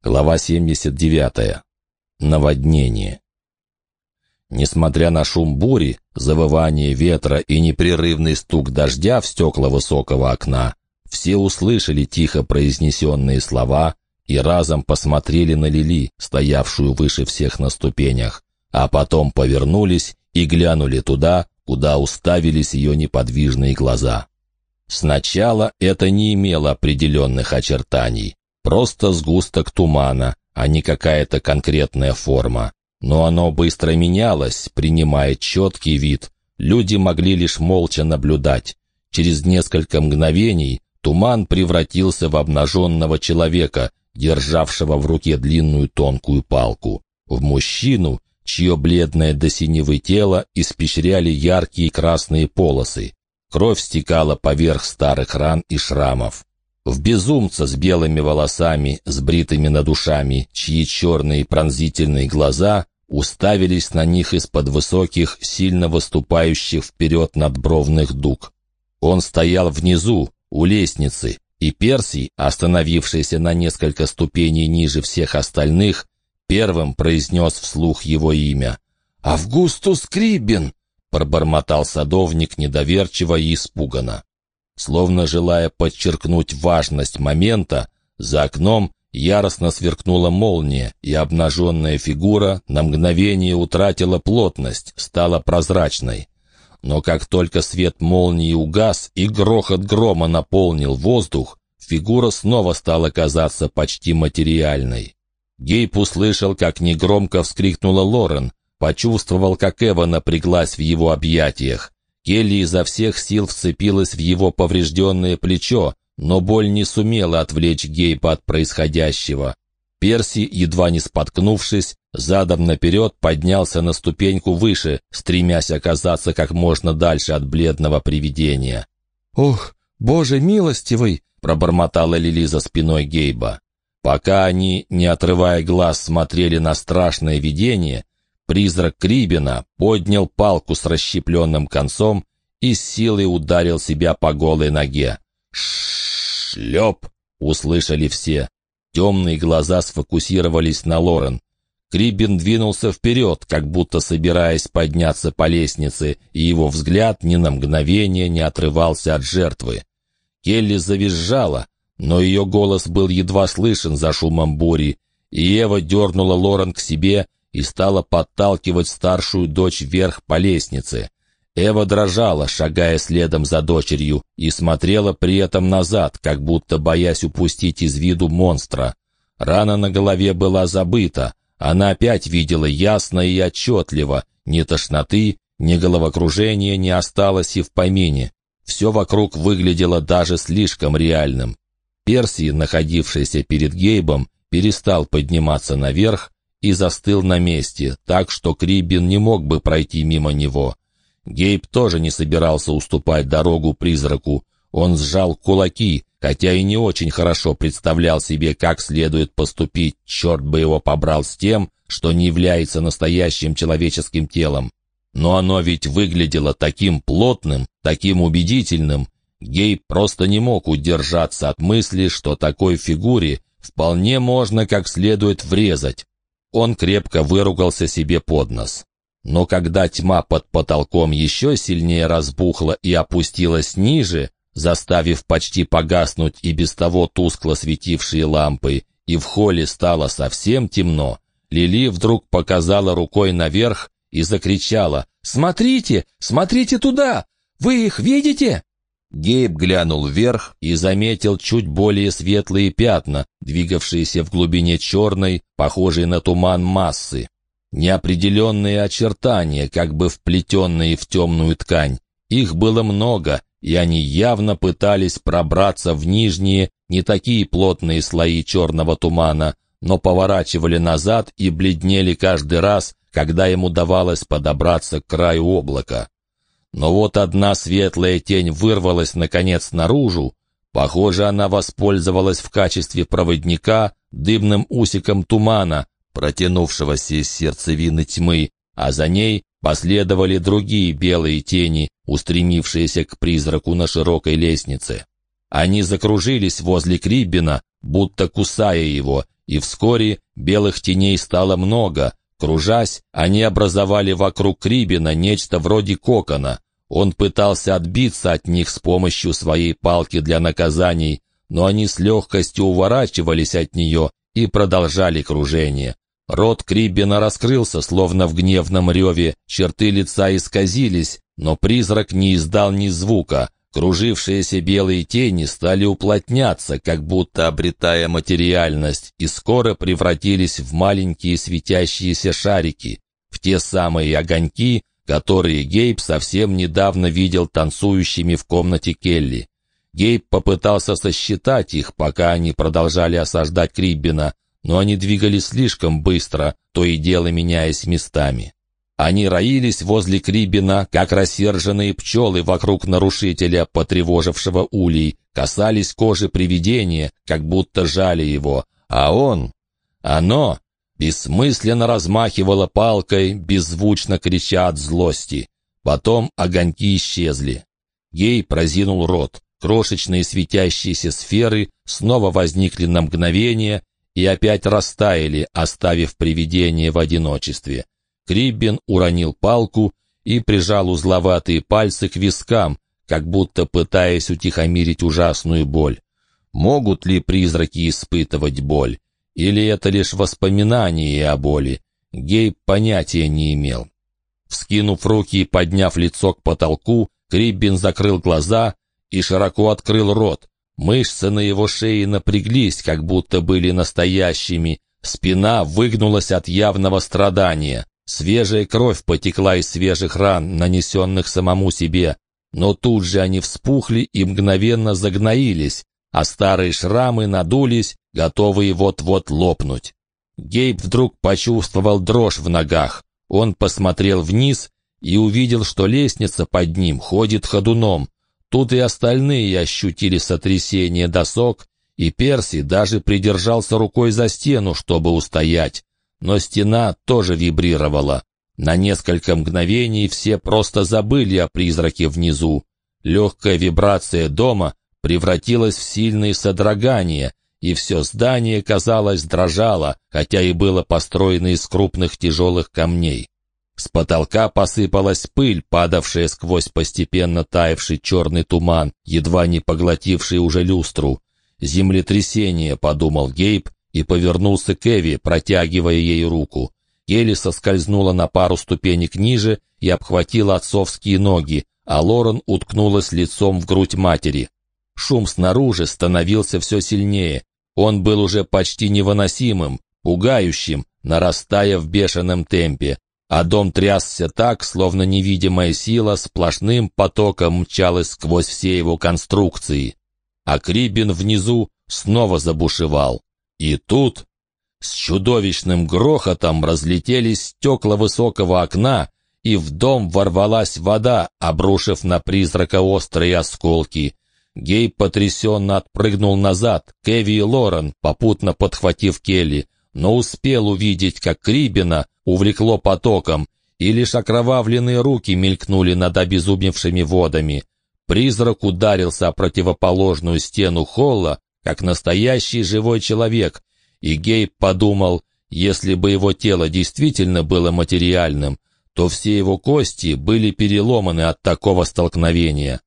Глава 79. Наводнение. Несмотря на шум бури, завывание ветра и непрерывный стук дождя в стекла высокого окна, все услышали тихо произнесенные слова и разом посмотрели на Лили, стоявшую выше всех на ступенях, а потом повернулись и глянули туда, куда уставились ее неподвижные глаза. Сначала это не имело определенных очертаний, Просто сгусток тумана, а не какая-то конкретная форма. Но оно быстро менялось, принимая четкий вид. Люди могли лишь молча наблюдать. Через несколько мгновений туман превратился в обнаженного человека, державшего в руке длинную тонкую палку. В мужчину, чье бледное до синевы тело испещряли яркие красные полосы. Кровь стекала поверх старых ран и шрамов в безумца с белыми волосами, с бритыми над ушами, чьи черные пронзительные глаза уставились на них из-под высоких, сильно выступающих вперед надбровных дуг. Он стоял внизу, у лестницы, и Персий, остановившийся на несколько ступеней ниже всех остальных, первым произнес вслух его имя. «Августус Крибин!» — пробормотал садовник недоверчиво и испуганно. Словно желая подчеркнуть важность момента, за окном яростно сверкнула молния, и обнаженная фигура на мгновение утратила плотность, стала прозрачной. Но как только свет молнии угас и грохот грома наполнил воздух, фигура снова стала казаться почти материальной. Гейб услышал, как негромко вскрикнула Лорен, почувствовал, как Эва напряглась в его объятиях. Келли изо всех сил вцепилась в его поврежденное плечо, но боль не сумела отвлечь Гейба от происходящего. Перси, едва не споткнувшись, задом наперед поднялся на ступеньку выше, стремясь оказаться как можно дальше от бледного привидения. «Ох, боже милостивый!» — пробормотала Лили за спиной Гейба. Пока они, не отрывая глаз, смотрели на страшное видение, Призрак Крибина поднял палку с расщепленным концом и с силой ударил себя по голой ноге. «Шлеп!» — услышали все. Темные глаза сфокусировались на Лорен. Крибин двинулся вперед, как будто собираясь подняться по лестнице, и его взгляд ни на мгновение не отрывался от жертвы. Келли завизжала, но ее голос был едва слышен за шумом бури, и Ева дернула Лорен к себе и стала подталкивать старшую дочь вверх по лестнице. Эва дрожала, шагая следом за дочерью, и смотрела при этом назад, как будто боясь упустить из виду монстра. Рана на голове была забыта. Она опять видела ясно и отчетливо. Ни тошноты, ни головокружения не осталось и в помине. Все вокруг выглядело даже слишком реальным. Перси, находившийся перед Гейбом, перестал подниматься наверх, и застыл на месте, так что Крибин не мог бы пройти мимо него. Гейб тоже не собирался уступать дорогу призраку. Он сжал кулаки, хотя и не очень хорошо представлял себе, как следует поступить, черт бы его побрал с тем, что не является настоящим человеческим телом. Но оно ведь выглядело таким плотным, таким убедительным. Гейб просто не мог удержаться от мысли, что такой фигуре вполне можно как следует врезать. Он крепко выругался себе под нос. Но когда тьма под потолком еще сильнее разбухла и опустилась ниже, заставив почти погаснуть и без того тускло светившие лампы, и в холле стало совсем темно, Лили вдруг показала рукой наверх и закричала «Смотрите! Смотрите туда! Вы их видите?» Гейб глянул вверх и заметил чуть более светлые пятна, двигавшиеся в глубине черной, похожей на туман массы. Неопределенные очертания, как бы вплетенные в темную ткань. Их было много, и они явно пытались пробраться в нижние, не такие плотные слои черного тумана, но поворачивали назад и бледнели каждый раз, когда им удавалось подобраться к краю облака. Но вот одна светлая тень вырвалась, наконец, наружу. Похоже, она воспользовалась в качестве проводника дымным усиком тумана, протянувшегося из сердцевины тьмы, а за ней последовали другие белые тени, устремившиеся к призраку на широкой лестнице. Они закружились возле Криббина, будто кусая его, и вскоре белых теней стало много. Кружась, они образовали вокруг Крибина нечто вроде кокона. Он пытался отбиться от них с помощью своей палки для наказаний, но они с легкостью уворачивались от нее и продолжали кружение. Рот Криббина раскрылся, словно в гневном реве, черты лица исказились, но призрак не издал ни звука. Кружившиеся белые тени стали уплотняться, как будто обретая материальность, и скоро превратились в маленькие светящиеся шарики, в те самые огоньки, которые Гейб совсем недавно видел танцующими в комнате Келли. Гейб попытался сосчитать их, пока они продолжали осаждать Криббина, но они двигались слишком быстро, то и дело меняясь местами. Они роились возле Крибина, как рассерженные пчелы вокруг нарушителя, потревожившего улей, касались кожи привидения, как будто жали его, а он, оно, бессмысленно размахивало палкой, беззвучно крича от злости. Потом огоньки исчезли. Гей прозинул рот. Крошечные светящиеся сферы снова возникли на мгновение и опять растаяли, оставив привидение в одиночестве. Криббин уронил палку и прижал узловатые пальцы к вискам, как будто пытаясь утихомирить ужасную боль. Могут ли призраки испытывать боль? Или это лишь воспоминание о боли? Гейб понятия не имел. Вскинув руки и подняв лицо к потолку, Криббин закрыл глаза и широко открыл рот. Мышцы на его шее напряглись, как будто были настоящими. Спина выгнулась от явного страдания. Свежая кровь потекла из свежих ран, нанесенных самому себе, но тут же они вспухли и мгновенно загноились, а старые шрамы надулись, готовые вот-вот лопнуть. Гейб вдруг почувствовал дрожь в ногах. Он посмотрел вниз и увидел, что лестница под ним ходит ходуном. Тут и остальные ощутили сотрясение досок, и Перси даже придержался рукой за стену, чтобы устоять но стена тоже вибрировала. На несколько мгновений все просто забыли о призраке внизу. Легкая вибрация дома превратилась в сильные содрогания, и все здание, казалось, дрожало, хотя и было построено из крупных тяжелых камней. С потолка посыпалась пыль, падавшая сквозь постепенно таявший черный туман, едва не поглотивший уже люстру. «Землетрясение», — подумал Гейб, и повернулся к Эви, протягивая ей руку. Элли соскользнула на пару ступенек ниже и обхватила отцовские ноги, а Лорен уткнулась лицом в грудь матери. Шум снаружи становился все сильнее. Он был уже почти невыносимым, пугающим, нарастая в бешеном темпе, а дом трясся так, словно невидимая сила сплошным потоком мчалась сквозь все его конструкции. А Крибин внизу снова забушевал. И тут с чудовищным грохотом разлетелись стекла высокого окна, и в дом ворвалась вода, обрушив на призрака острые осколки. Гей потрясенно отпрыгнул назад, Кеви и Лорен, попутно подхватив Келли, но успел увидеть, как Крибина увлекло потоком, и лишь окровавленные руки мелькнули над обезумевшими водами. Призрак ударился о противоположную стену холла, как настоящий живой человек, и Гейб подумал, если бы его тело действительно было материальным, то все его кости были переломаны от такого столкновения.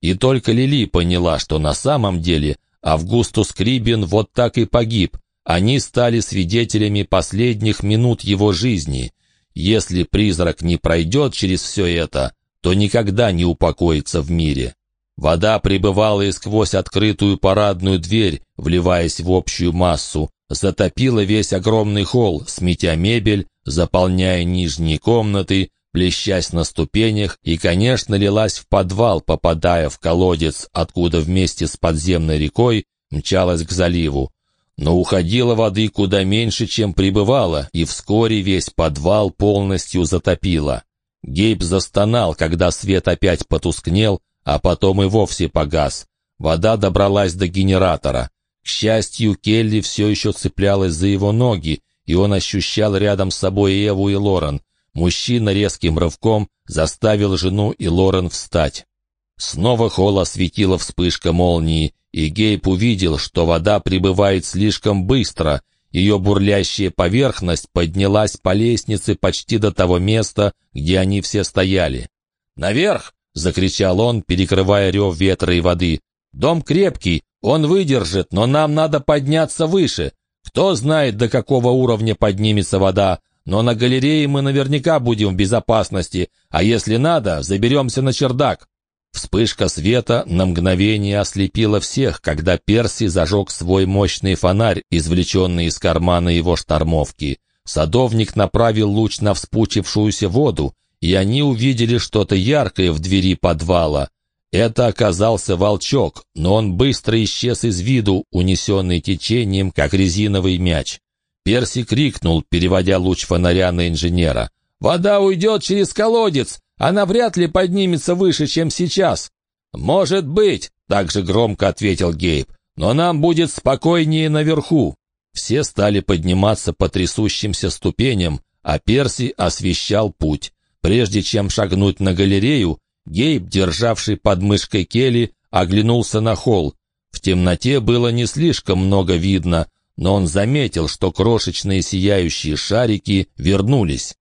И только Лили поняла, что на самом деле Августус Крибин вот так и погиб. Они стали свидетелями последних минут его жизни. Если призрак не пройдет через все это, то никогда не упокоится в мире. Вода прибывала и сквозь открытую парадную дверь, вливаясь в общую массу, затопила весь огромный холл, сметя мебель, заполняя нижние комнаты, плещась на ступенях и, конечно, лилась в подвал, попадая в колодец, откуда вместе с подземной рекой мчалась к заливу. Но уходила воды куда меньше, чем прибывала, и вскоре весь подвал полностью затопило. Гейб застонал, когда свет опять потускнел, а потом и вовсе погас. Вода добралась до генератора. К счастью, Келли все еще цеплялась за его ноги, и он ощущал рядом с собой Эву и Лорен. Мужчина резким рывком заставил жену и Лорен встать. Снова холл осветила вспышка молнии, и Гейб увидел, что вода прибывает слишком быстро, Ее бурлящая поверхность поднялась по лестнице почти до того места, где они все стояли. «Наверх!» — закричал он, перекрывая рев ветра и воды. «Дом крепкий, он выдержит, но нам надо подняться выше. Кто знает, до какого уровня поднимется вода, но на галерее мы наверняка будем в безопасности, а если надо, заберемся на чердак». Вспышка света на мгновение ослепила всех, когда Перси зажег свой мощный фонарь, извлеченный из кармана его штормовки. Садовник направил луч на вспучившуюся воду, и они увидели что-то яркое в двери подвала. Это оказался волчок, но он быстро исчез из виду, унесенный течением, как резиновый мяч. Перси крикнул, переводя луч фонаря на инженера. «Вода уйдет через колодец! Она вряд ли поднимется выше, чем сейчас». «Может быть», — также громко ответил Гейб, «но нам будет спокойнее наверху». Все стали подниматься по трясущимся ступеням, а Перси освещал путь. Прежде чем шагнуть на галерею, Гейб, державший под мышкой Келли, оглянулся на холл. В темноте было не слишком много видно, но он заметил, что крошечные сияющие шарики вернулись.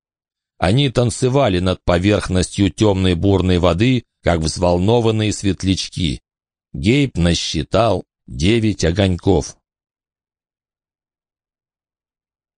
Они танцевали над поверхностью темной бурной воды, как взволнованные светлячки. Гейб насчитал девять огоньков.